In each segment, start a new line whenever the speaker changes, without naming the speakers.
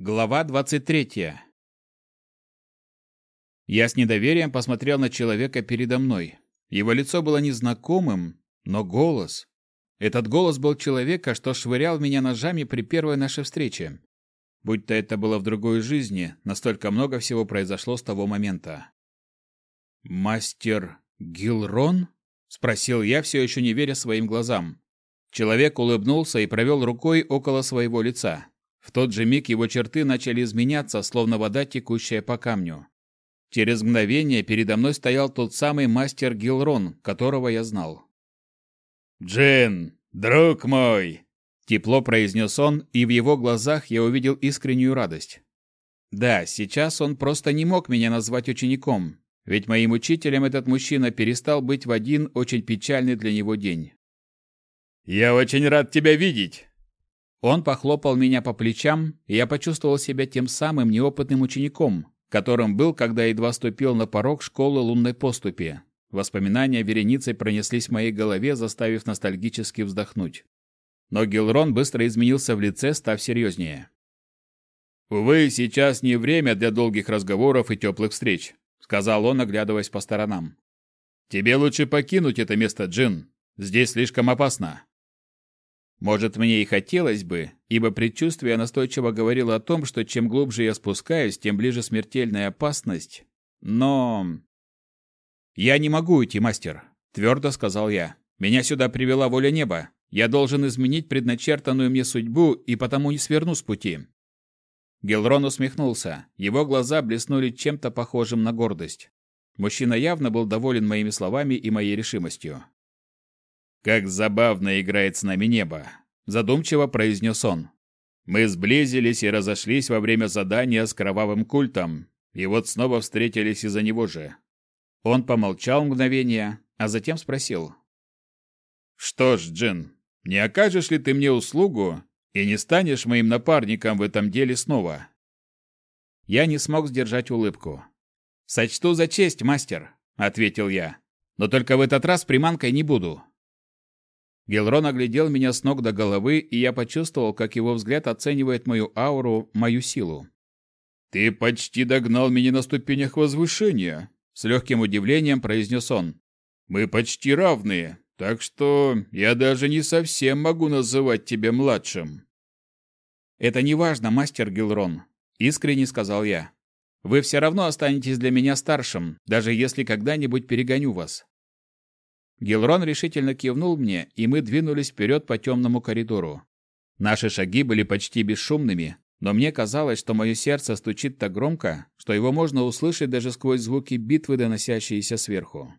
Глава 23. Я с недоверием посмотрел на человека передо мной. Его лицо было незнакомым, но голос... Этот голос был человека, что швырял меня ножами при первой нашей встрече. Будь то это было в другой жизни, настолько много всего произошло с того момента. «Мастер Гилрон?» — спросил я, все еще не веря своим глазам. Человек улыбнулся и провел рукой около своего лица. В тот же миг его черты начали изменяться, словно вода, текущая по камню. Через мгновение передо мной стоял тот самый мастер Гилрон, которого я знал.
«Джин, друг мой!»
Тепло произнес он, и в его глазах я увидел искреннюю радость. Да, сейчас он просто не мог меня назвать учеником, ведь моим учителем этот мужчина перестал быть в один очень печальный для него день.
«Я очень рад тебя видеть!»
Он похлопал меня по плечам, и я почувствовал себя тем самым неопытным учеником, которым был, когда едва ступил на порог школы лунной поступи. Воспоминания вереницей пронеслись в моей голове, заставив ностальгически вздохнуть. Но Гилрон быстро изменился в лице, став серьезнее.
«Увы, сейчас не время для долгих разговоров и теплых встреч», — сказал он, оглядываясь по сторонам. «Тебе лучше покинуть это место, Джин. Здесь слишком опасно».
Может, мне и хотелось бы, ибо предчувствие настойчиво говорило о том, что чем глубже я спускаюсь, тем ближе смертельная опасность. Но... «Я не могу уйти, мастер», — твердо сказал я. «Меня сюда привела воля неба. Я должен изменить предначертанную мне судьбу и потому не сверну с пути». Гелрон усмехнулся. Его глаза блеснули чем-то похожим на гордость. Мужчина явно был доволен моими словами и моей решимостью.
«Как забавно играет с нами небо», – задумчиво произнес он. «Мы сблизились и разошлись во время задания с кровавым культом, и вот снова встретились из-за него же».
Он помолчал мгновение, а затем спросил.
«Что ж, Джин, не окажешь ли ты мне услугу и не станешь моим напарником в этом деле снова?»
Я не смог сдержать улыбку. «Сочту за честь, мастер», — ответил я. «Но только в этот раз приманкой не буду. Гелрон оглядел меня с ног до головы, и я почувствовал, как его взгляд оценивает мою ауру, мою силу.
«Ты почти догнал меня на ступенях возвышения», — с легким удивлением произнес он. «Мы почти равные, так что я даже не совсем могу называть тебя младшим».
«Это не важно, мастер Гилрон», — искренне сказал я. «Вы все равно останетесь для меня старшим, даже если когда-нибудь перегоню вас. Гилрон решительно кивнул мне, и мы двинулись вперед по темному коридору. Наши шаги были почти бесшумными, но мне казалось, что мое сердце стучит так громко, что его можно услышать даже сквозь звуки битвы, доносящиеся сверху.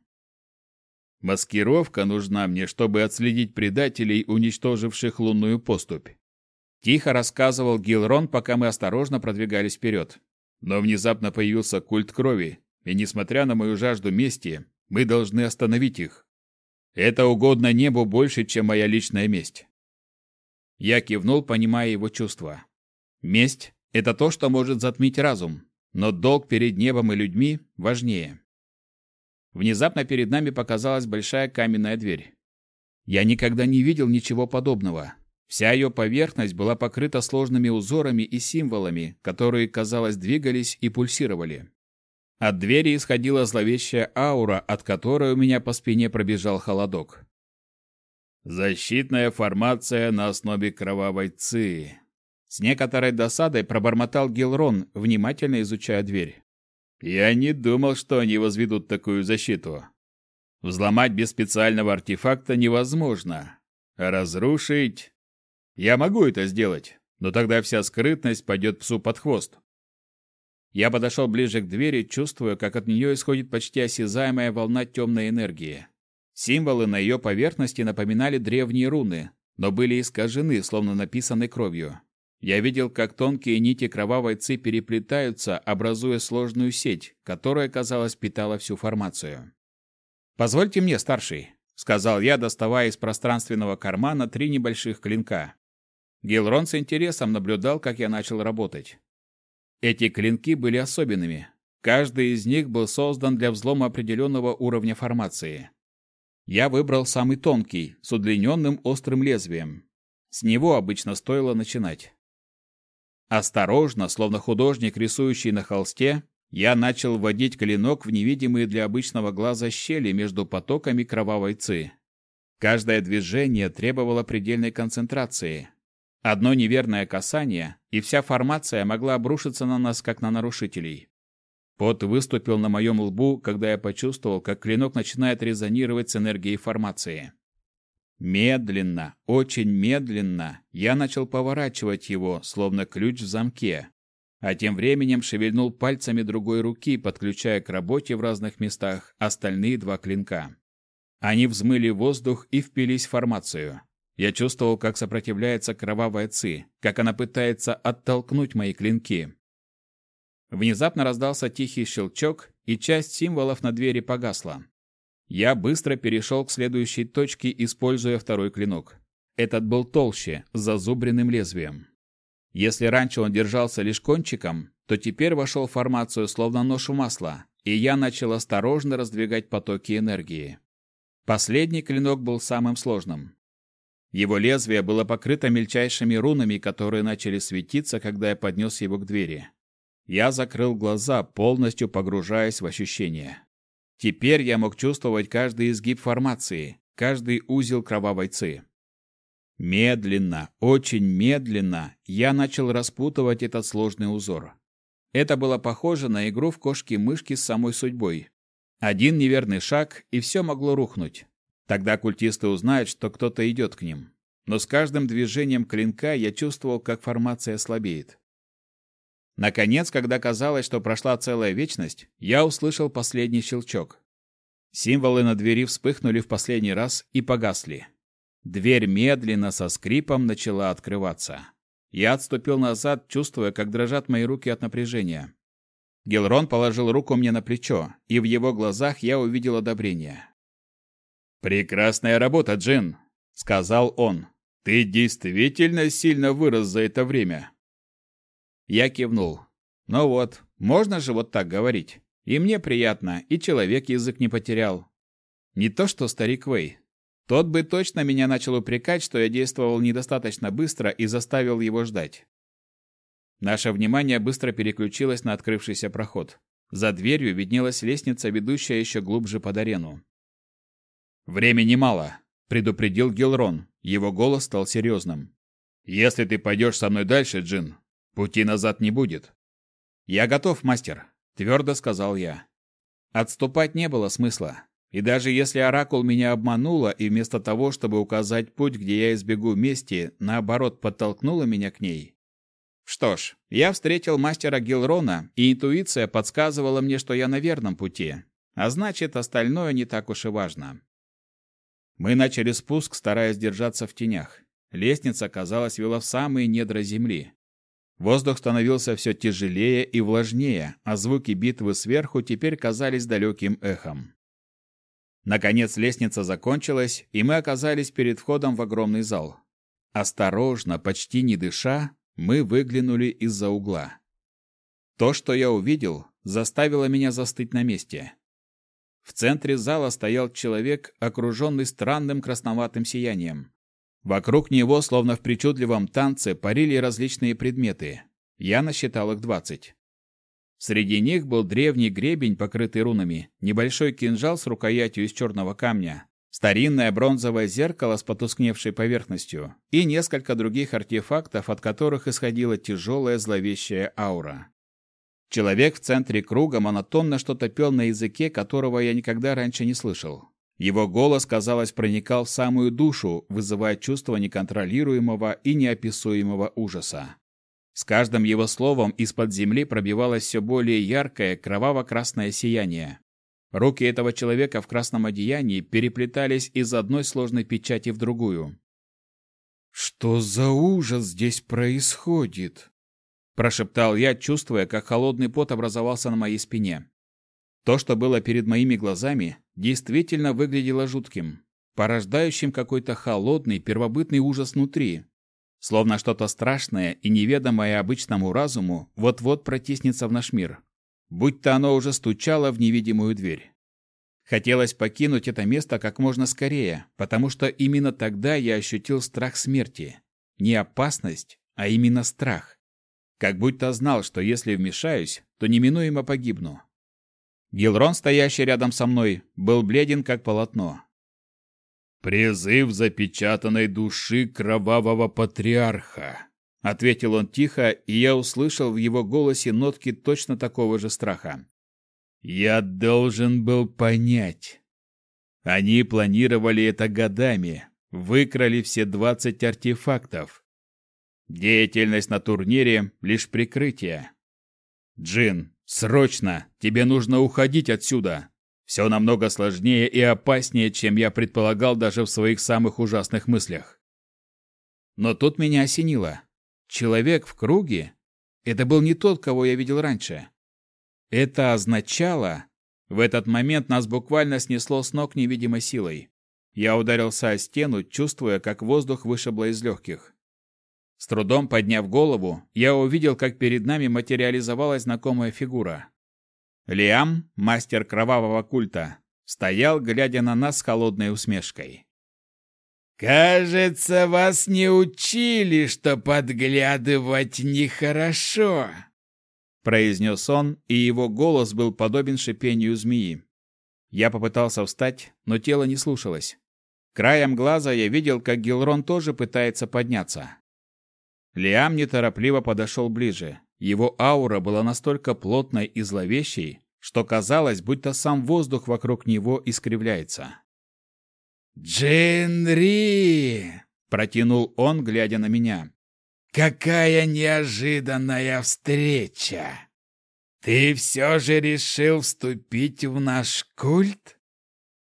«Маскировка нужна мне, чтобы отследить предателей, уничтоживших лунную поступь»,
Тихо рассказывал Гилрон, пока мы осторожно продвигались вперед.
Но внезапно появился культ крови, и несмотря на мою жажду мести, мы должны остановить их. Это угодно небу больше, чем моя личная месть.
Я кивнул, понимая его чувства. Месть — это то, что может затмить разум, но долг перед небом и людьми важнее. Внезапно перед нами показалась большая каменная дверь. Я никогда не видел ничего подобного. Вся ее поверхность была покрыта сложными узорами и символами, которые, казалось, двигались и пульсировали. От двери исходила зловещая аура, от которой у меня по спине пробежал холодок.
«Защитная формация на основе кровавой ци»,
с некоторой досадой пробормотал Гилрон, внимательно изучая дверь.
«Я не думал, что они возведут такую защиту. Взломать без специального артефакта невозможно. Разрушить... Я могу это сделать, но тогда вся скрытность пойдет псу под хвост.
Я подошел ближе к двери, чувствуя, как от нее исходит почти осязаемая волна темной энергии. Символы на ее поверхности напоминали древние руны, но были искажены, словно написаны кровью. Я видел, как тонкие нити кровавой ци переплетаются, образуя сложную сеть, которая, казалось, питала всю формацию. «Позвольте мне, старший», — сказал я, доставая из пространственного кармана три небольших клинка. Гилрон с интересом наблюдал, как я начал работать. Эти клинки были особенными. Каждый из них был создан для взлома определенного уровня формации. Я выбрал самый тонкий, с удлиненным острым лезвием. С него обычно стоило начинать. Осторожно, словно художник, рисующий на холсте, я начал вводить клинок в невидимые для обычного глаза щели между потоками кровавой ци. Каждое движение требовало предельной концентрации. Одно неверное касание, и вся формация могла обрушиться на нас, как на нарушителей. Пот выступил на моем лбу, когда я почувствовал, как клинок начинает резонировать с энергией формации. Медленно, очень медленно я начал поворачивать его, словно ключ в замке, а тем временем шевельнул пальцами другой руки, подключая к работе в разных местах остальные два клинка. Они взмыли воздух и впились в формацию. Я чувствовал, как сопротивляется кровавая ци, как она пытается оттолкнуть мои клинки. Внезапно раздался тихий щелчок, и часть символов на двери погасла. Я быстро перешел к следующей точке, используя второй клинок. Этот был толще, с зазубренным лезвием. Если раньше он держался лишь кончиком, то теперь вошел в формацию словно нож в масло, и я начал осторожно раздвигать потоки энергии. Последний клинок был самым сложным. Его лезвие было покрыто мельчайшими рунами, которые начали светиться, когда я поднес его к двери. Я закрыл глаза, полностью погружаясь в ощущения. Теперь я мог чувствовать каждый изгиб формации, каждый узел кровавой ци. Медленно, очень медленно я начал распутывать этот сложный узор. Это было похоже на игру в кошки-мышки с самой судьбой. Один неверный шаг, и все могло рухнуть. Тогда культисты узнают, что кто-то идет к ним. Но с каждым движением клинка я чувствовал, как формация слабеет. Наконец, когда казалось, что прошла целая вечность, я услышал последний щелчок. Символы на двери вспыхнули в последний раз и погасли. Дверь медленно со скрипом начала открываться. Я отступил назад, чувствуя, как дрожат мои руки от напряжения. Гелрон положил руку мне на плечо, и в его глазах я увидел одобрение. «Прекрасная работа, Джин», — сказал он. «Ты действительно сильно вырос за это время. Я кивнул. Ну вот, можно же вот так говорить. И мне приятно, и человек язык не потерял. Не то что старик Вэй. Тот бы точно меня начал упрекать, что я действовал недостаточно быстро и заставил его ждать. Наше внимание быстро переключилось на открывшийся проход. За дверью виднелась лестница, ведущая еще глубже под арену. «Времени мало», — предупредил Гилрон. Его голос стал серьезным. «Если ты пойдешь со мной дальше, Джин, Пути назад не будет. Я готов, мастер, твердо сказал я. Отступать не было смысла. И даже если оракул меня обманула и вместо того, чтобы указать путь, где я избегу мести, наоборот подтолкнула меня к ней. Что ж, я встретил мастера Гилрона, и интуиция подсказывала мне, что я на верном пути. А значит, остальное не так уж и важно. Мы начали спуск, стараясь держаться в тенях. Лестница, казалось, вела в самые недра земли. Воздух становился все тяжелее и влажнее, а звуки битвы сверху теперь казались далеким эхом. Наконец лестница закончилась, и мы оказались перед входом в огромный зал. Осторожно, почти не дыша, мы выглянули из-за угла. То, что я увидел, заставило меня застыть на месте. В центре зала стоял человек, окруженный странным красноватым сиянием. Вокруг него, словно в причудливом танце, парили различные предметы. Я насчитал их двадцать. Среди них был древний гребень, покрытый рунами, небольшой кинжал с рукоятью из черного камня, старинное бронзовое зеркало с потускневшей поверхностью и несколько других артефактов, от которых исходила тяжелая зловещая аура. Человек в центре круга монотонно что-то пел на языке, которого я никогда раньше не слышал. Его голос, казалось, проникал в самую душу, вызывая чувство неконтролируемого и неописуемого ужаса. С каждым его словом из-под земли пробивалось все более яркое кроваво-красное сияние. Руки этого человека в красном одеянии переплетались из одной сложной печати в другую. «Что за ужас здесь происходит?» Прошептал я, чувствуя, как холодный пот образовался на моей спине. То, что было перед моими глазами, действительно выглядело жутким, порождающим какой-то холодный, первобытный ужас внутри. Словно что-то страшное и неведомое обычному разуму вот-вот протиснется в наш мир. Будь-то оно уже стучало в невидимую дверь. Хотелось покинуть это место как можно скорее, потому что именно тогда я ощутил страх смерти. Не опасность, а именно страх. Как будто знал, что если вмешаюсь, то неминуемо погибну. Гилрон, стоящий рядом со мной, был бледен, как полотно.
«Призыв запечатанной души кровавого патриарха», — ответил он тихо, и я услышал в его голосе нотки точно такого же страха. «Я должен был понять. Они планировали это годами, выкрали все двадцать артефактов. Деятельность на турнире — лишь прикрытие. Джин, срочно! Тебе нужно уходить отсюда! Все намного сложнее и опаснее, чем я предполагал даже в своих самых ужасных мыслях.
Но тут меня осенило. Человек в круге — это был не тот, кого я видел раньше. Это означало... В этот момент нас буквально снесло с ног невидимой силой. Я ударился о стену, чувствуя, как воздух вышибло из легких. С трудом подняв голову, я увидел, как перед нами материализовалась знакомая фигура. Лиам, мастер кровавого культа, стоял, глядя на нас с холодной усмешкой.
«Кажется, вас не учили, что подглядывать нехорошо», — произнес он, и его голос был подобен шипению змеи.
Я попытался встать, но тело не слушалось. Краем глаза я видел, как Гилрон тоже пытается подняться. Лиам неторопливо подошел ближе. Его аура была настолько плотной и зловещей, что казалось, будто сам воздух вокруг него искривляется.
«Джинри!» — протянул он, глядя на меня. «Какая неожиданная встреча! Ты все же решил вступить в наш культ?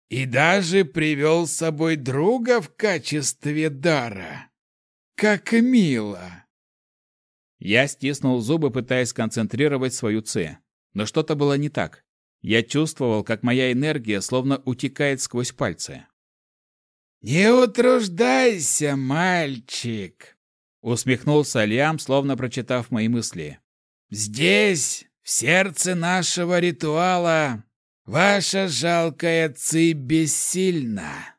И даже привел с собой друга в качестве дара? Как мило!»
Я стиснул зубы, пытаясь сконцентрировать свою ци. Но что-то было не так. Я чувствовал, как моя энергия словно утекает сквозь пальцы.
«Не утруждайся, мальчик!» Усмехнулся Лиам, словно прочитав мои мысли. «Здесь, в сердце нашего ритуала, ваша жалкая ци бессильна!»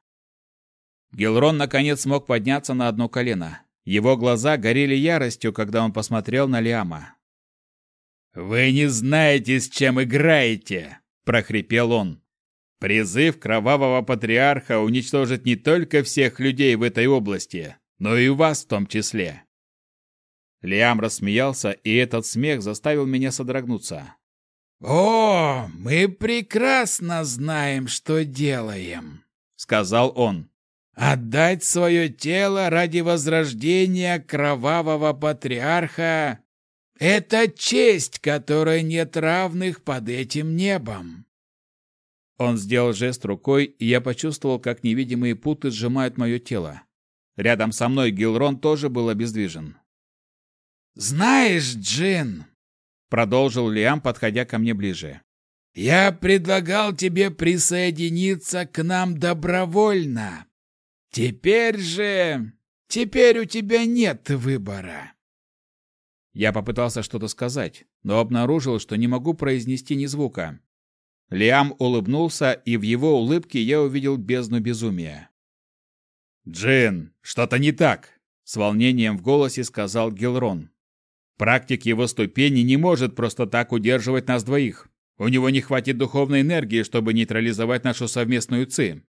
Гелрон наконец смог подняться на одно колено. Его глаза горели яростью, когда он посмотрел на Лиама.
«Вы не знаете, с чем играете!» – прохрипел он. «Призыв кровавого патриарха уничтожит не только всех людей в этой области, но и вас в том числе».
Лиам рассмеялся, и этот смех заставил меня содрогнуться.
«О, мы прекрасно знаем, что делаем», — сказал он. Отдать свое тело ради возрождения кровавого патриарха — это честь, которой нет равных под этим небом.
Он сделал жест рукой, и я почувствовал, как невидимые путы сжимают мое тело. Рядом со мной Гилрон тоже был обездвижен.
«Знаешь, Джин», — продолжил Лиам, подходя ко мне ближе, — «я предлагал тебе присоединиться к нам добровольно. Теперь же... Теперь у тебя нет выбора.
Я попытался что-то сказать, но обнаружил, что не могу произнести ни звука. Лиам улыбнулся, и в его улыбке я увидел бездну безумия.
«Джин, что-то не так!» — с волнением в голосе сказал Гилрон. «Практик его ступени не может просто так удерживать нас двоих. У него не хватит духовной энергии, чтобы нейтрализовать нашу совместную ци.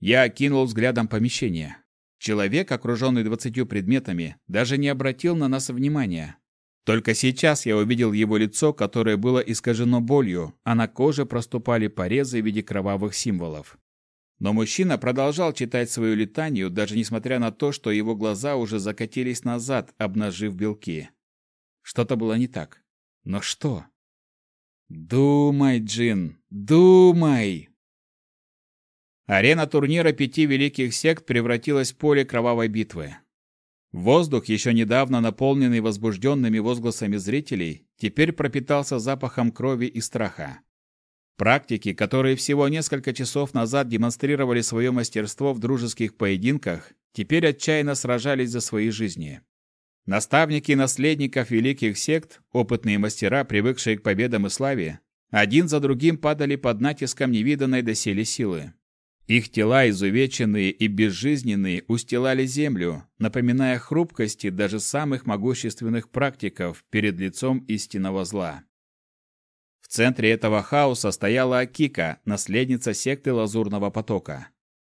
Я окинул взглядом помещение. Человек, окруженный двадцатью предметами, даже не обратил на нас внимания. Только сейчас я увидел его лицо, которое было искажено болью, а на коже проступали порезы в виде кровавых символов. Но мужчина продолжал читать свою летанию, даже несмотря на то, что его глаза уже закатились назад, обнажив белки. Что-то было не так. Но что? «Думай, Джин, думай!» Арена турнира пяти великих сект превратилась в поле кровавой битвы. Воздух, еще недавно наполненный возбужденными возгласами зрителей, теперь пропитался запахом крови и страха. Практики, которые всего несколько часов назад демонстрировали свое мастерство в дружеских поединках, теперь отчаянно сражались за свои жизни. Наставники наследников великих сект, опытные мастера, привыкшие к победам и славе, один за другим падали под натиском невиданной доселе силы. Их тела, изувеченные и безжизненные, устилали землю, напоминая хрупкости даже самых могущественных практиков перед лицом истинного зла. В центре этого хаоса стояла Акика, наследница секты Лазурного потока.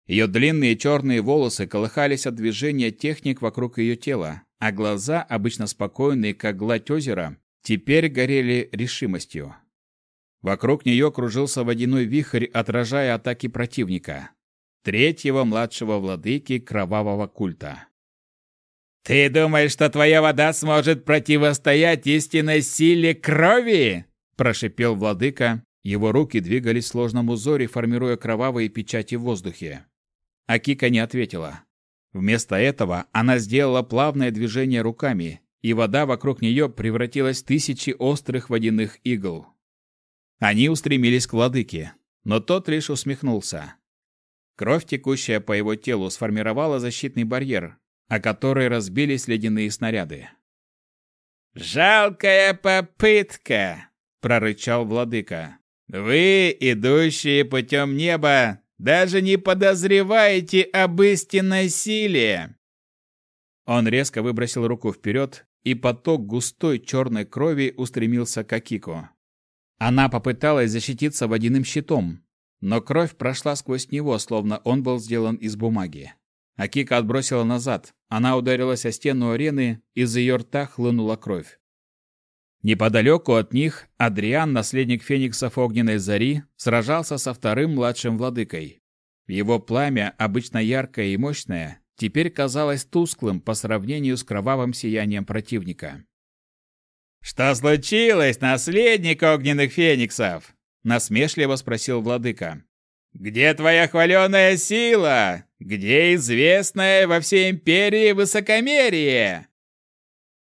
Ее длинные черные волосы колыхались от движения техник вокруг ее тела, а глаза, обычно спокойные, как гладь озера, теперь горели решимостью. Вокруг нее кружился водяной вихрь, отражая атаки противника. Третьего младшего владыки кровавого культа. «Ты думаешь, что твоя вода сможет противостоять истинной силе крови?» – прошипел владыка. Его руки двигались в сложном узоре, формируя кровавые печати в воздухе. Акика не ответила. Вместо этого она сделала плавное движение руками, и вода вокруг нее превратилась в тысячи острых водяных игл. Они устремились к владыке, но тот лишь усмехнулся. Кровь, текущая по его телу, сформировала защитный барьер, о который разбились ледяные снаряды. «Жалкая попытка!» — прорычал владыка. «Вы, идущие путем неба, даже не подозреваете об истинной силе!» Он резко выбросил руку вперед, и поток густой черной крови устремился к Акику. Она попыталась защититься водяным щитом, но кровь прошла сквозь него, словно он был сделан из бумаги. Акика отбросила назад. Она ударилась о стену арены, из ее рта хлынула кровь. Неподалеку от них Адриан, наследник фениксов Огненной Зари, сражался со вторым младшим владыкой. Его пламя, обычно яркое и мощное, теперь казалось тусклым по сравнению с кровавым сиянием противника. «Что случилось, наследник огненных фениксов?» — насмешливо спросил владыка. «Где твоя хваленая сила? Где известное во всей империи высокомерие?»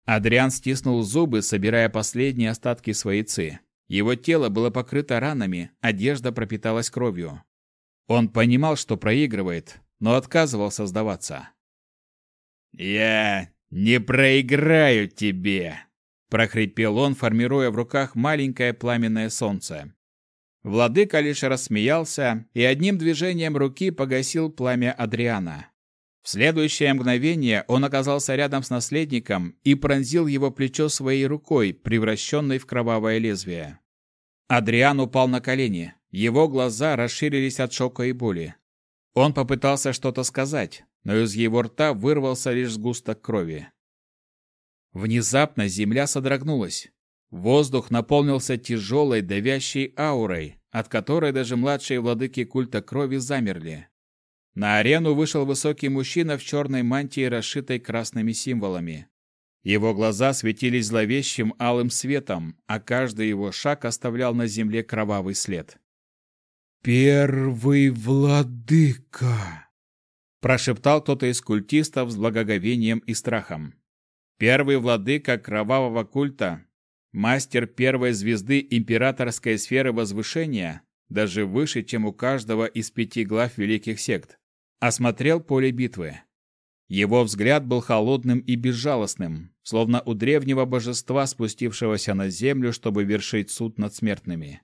Адриан стиснул зубы, собирая последние остатки своей ци. Его тело было покрыто ранами, одежда пропиталась кровью. Он понимал, что проигрывает, но отказывался сдаваться. «Я не проиграю тебе!» Прохрипел он, формируя в руках маленькое пламенное солнце. Владыка лишь рассмеялся и одним движением руки погасил пламя Адриана. В следующее мгновение он оказался рядом с наследником и пронзил его плечо своей рукой, превращенной в кровавое лезвие. Адриан упал на колени. Его глаза расширились от шока и боли. Он попытался что-то сказать, но из его рта вырвался лишь сгусток крови. Внезапно земля содрогнулась. Воздух наполнился тяжелой давящей аурой, от которой даже младшие владыки культа крови замерли. На арену вышел высокий мужчина в черной мантии, расшитой красными символами. Его глаза светились зловещим алым светом, а каждый его шаг оставлял на земле кровавый след.
«Первый владыка!»
прошептал кто-то из культистов с благоговением и страхом. Первый владыка кровавого культа, мастер первой звезды императорской сферы возвышения, даже выше, чем у каждого из пяти глав великих сект, осмотрел поле битвы. Его взгляд был холодным и безжалостным, словно у древнего божества, спустившегося на землю, чтобы вершить суд над смертными.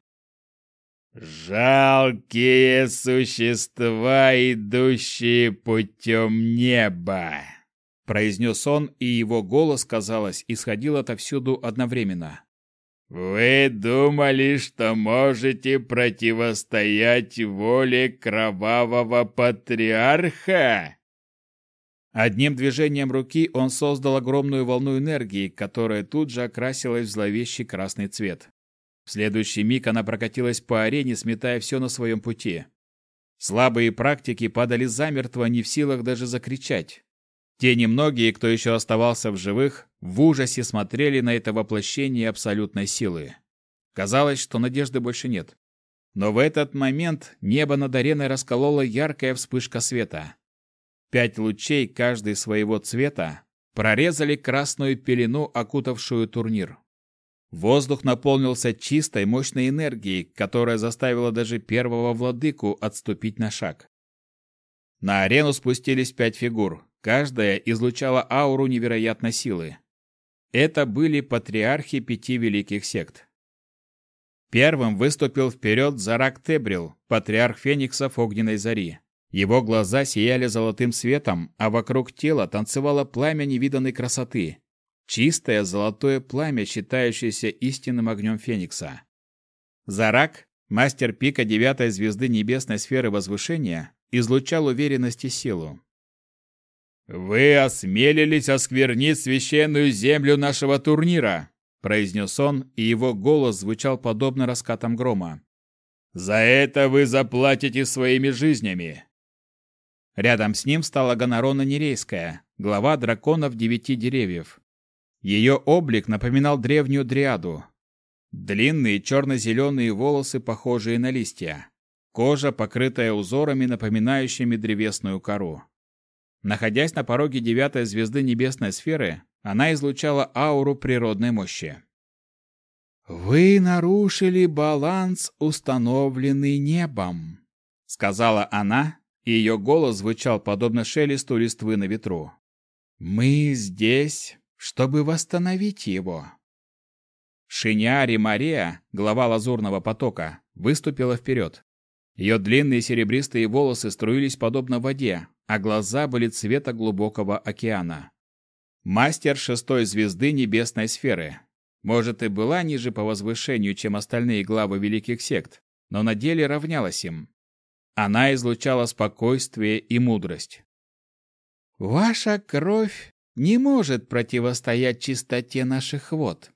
«Жалкие существа, идущие путем неба!» Произнес он, и его голос, казалось, исходил отовсюду одновременно. Вы думали, что можете противостоять воле кровавого патриарха? Одним движением руки он создал огромную волну энергии, которая тут же окрасилась в зловещий красный цвет. В следующий миг она прокатилась по арене, сметая все на своем пути. Слабые практики падали замертво, не в силах даже закричать. Те немногие, кто еще оставался в живых, в ужасе смотрели на это воплощение абсолютной силы. Казалось, что надежды больше нет. Но в этот момент небо над ареной расколола яркая вспышка света. Пять лучей, каждый своего цвета, прорезали красную пелену, окутавшую турнир. Воздух наполнился чистой, мощной энергией, которая заставила даже первого владыку отступить на шаг. На арену спустились пять фигур, Каждая излучала ауру невероятной силы. Это были патриархи пяти великих сект. Первым выступил вперед Зарак Тебрил, патриарх фениксов Огненной Зари. Его глаза сияли золотым светом, а вокруг тела танцевало пламя невиданной красоты. Чистое золотое пламя, считающееся истинным огнем Феникса. Зарак, мастер пика девятой звезды небесной сферы возвышения, излучал уверенность и силу.
«Вы осмелились осквернить священную землю нашего турнира!» произнес он, и его голос звучал подобно раскатам грома. «За это вы заплатите своими жизнями!»
Рядом с ним стала Гонорона Нерейская, глава драконов девяти деревьев. Ее облик напоминал древнюю дриаду. Длинные черно-зеленые волосы, похожие на листья. Кожа, покрытая узорами, напоминающими древесную кору. Находясь на пороге девятой звезды небесной сферы, она излучала ауру природной мощи. «Вы нарушили баланс, установленный небом», — сказала она, и ее голос звучал подобно шелесту листвы на ветру. «Мы здесь, чтобы восстановить его». Шиняри Мария, глава Лазурного потока, выступила вперед. Ее длинные серебристые волосы струились подобно воде, а глаза были цвета глубокого океана. Мастер шестой звезды небесной сферы. Может, и была ниже по возвышению, чем остальные главы великих сект, но на деле равнялась им. Она излучала спокойствие и мудрость. «Ваша кровь не может противостоять чистоте наших вод»,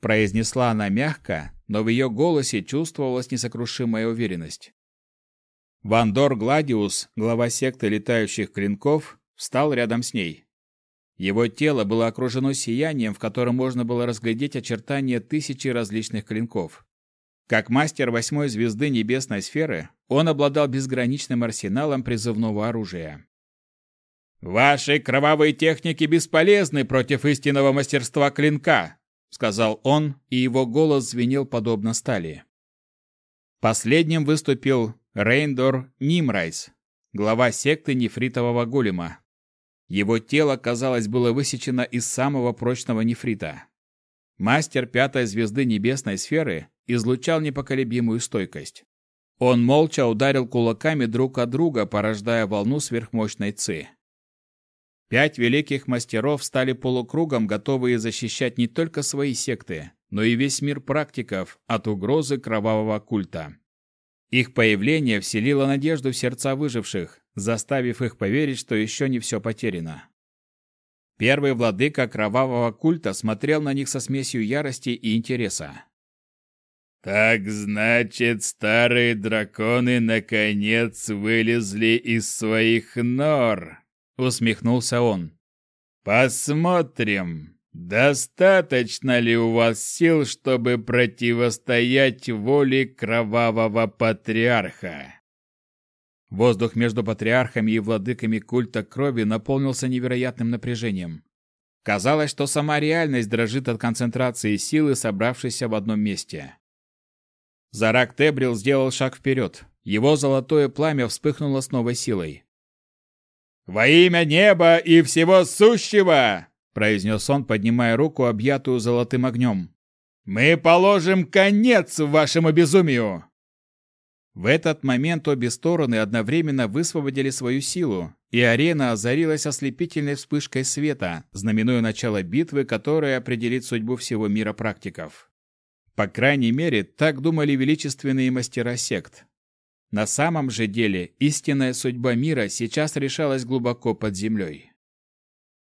произнесла она мягко, но в ее голосе чувствовалась несокрушимая уверенность. Вандор Гладиус, глава секты летающих клинков, встал рядом с ней. Его тело было окружено сиянием, в котором можно было разглядеть очертания тысячи различных клинков. Как мастер восьмой звезды небесной сферы, он обладал безграничным арсеналом призывного оружия. «Ваши кровавые техники бесполезны против истинного мастерства клинка», сказал он, и его голос звенел подобно стали. Последним выступил Рейндор Нимрайс, глава секты нефритового голема. Его тело, казалось, было высечено из самого прочного нефрита. Мастер пятой звезды небесной сферы излучал непоколебимую стойкость. Он молча ударил кулаками друг о друга, порождая волну сверхмощной ци. Пять великих мастеров стали полукругом, готовые защищать не только свои секты, но и весь мир практиков от угрозы кровавого культа. Их появление вселило надежду в сердца выживших, заставив их поверить, что еще не все потеряно. Первый владыка кровавого культа смотрел на них со смесью ярости и интереса.
«Так значит, старые драконы наконец вылезли из своих нор!» — усмехнулся он. «Посмотрим, достаточно ли у вас сил, чтобы противостоять воле кровавого патриарха?»
Воздух между патриархами и владыками культа крови наполнился невероятным напряжением. Казалось, что сама реальность дрожит от концентрации силы, собравшейся в одном месте. Зарак Тебрил сделал шаг вперед. Его золотое пламя вспыхнуло с новой силой.
«Во имя неба и всего сущего!»
— произнес он, поднимая руку, объятую золотым огнем.
«Мы положим конец вашему безумию!»
В этот момент обе стороны одновременно высвободили свою силу, и арена озарилась ослепительной вспышкой света, знаменуя начало битвы, которая определит судьбу всего мира практиков. По крайней мере, так думали величественные мастера сект. На самом же деле истинная судьба мира сейчас решалась глубоко под землей.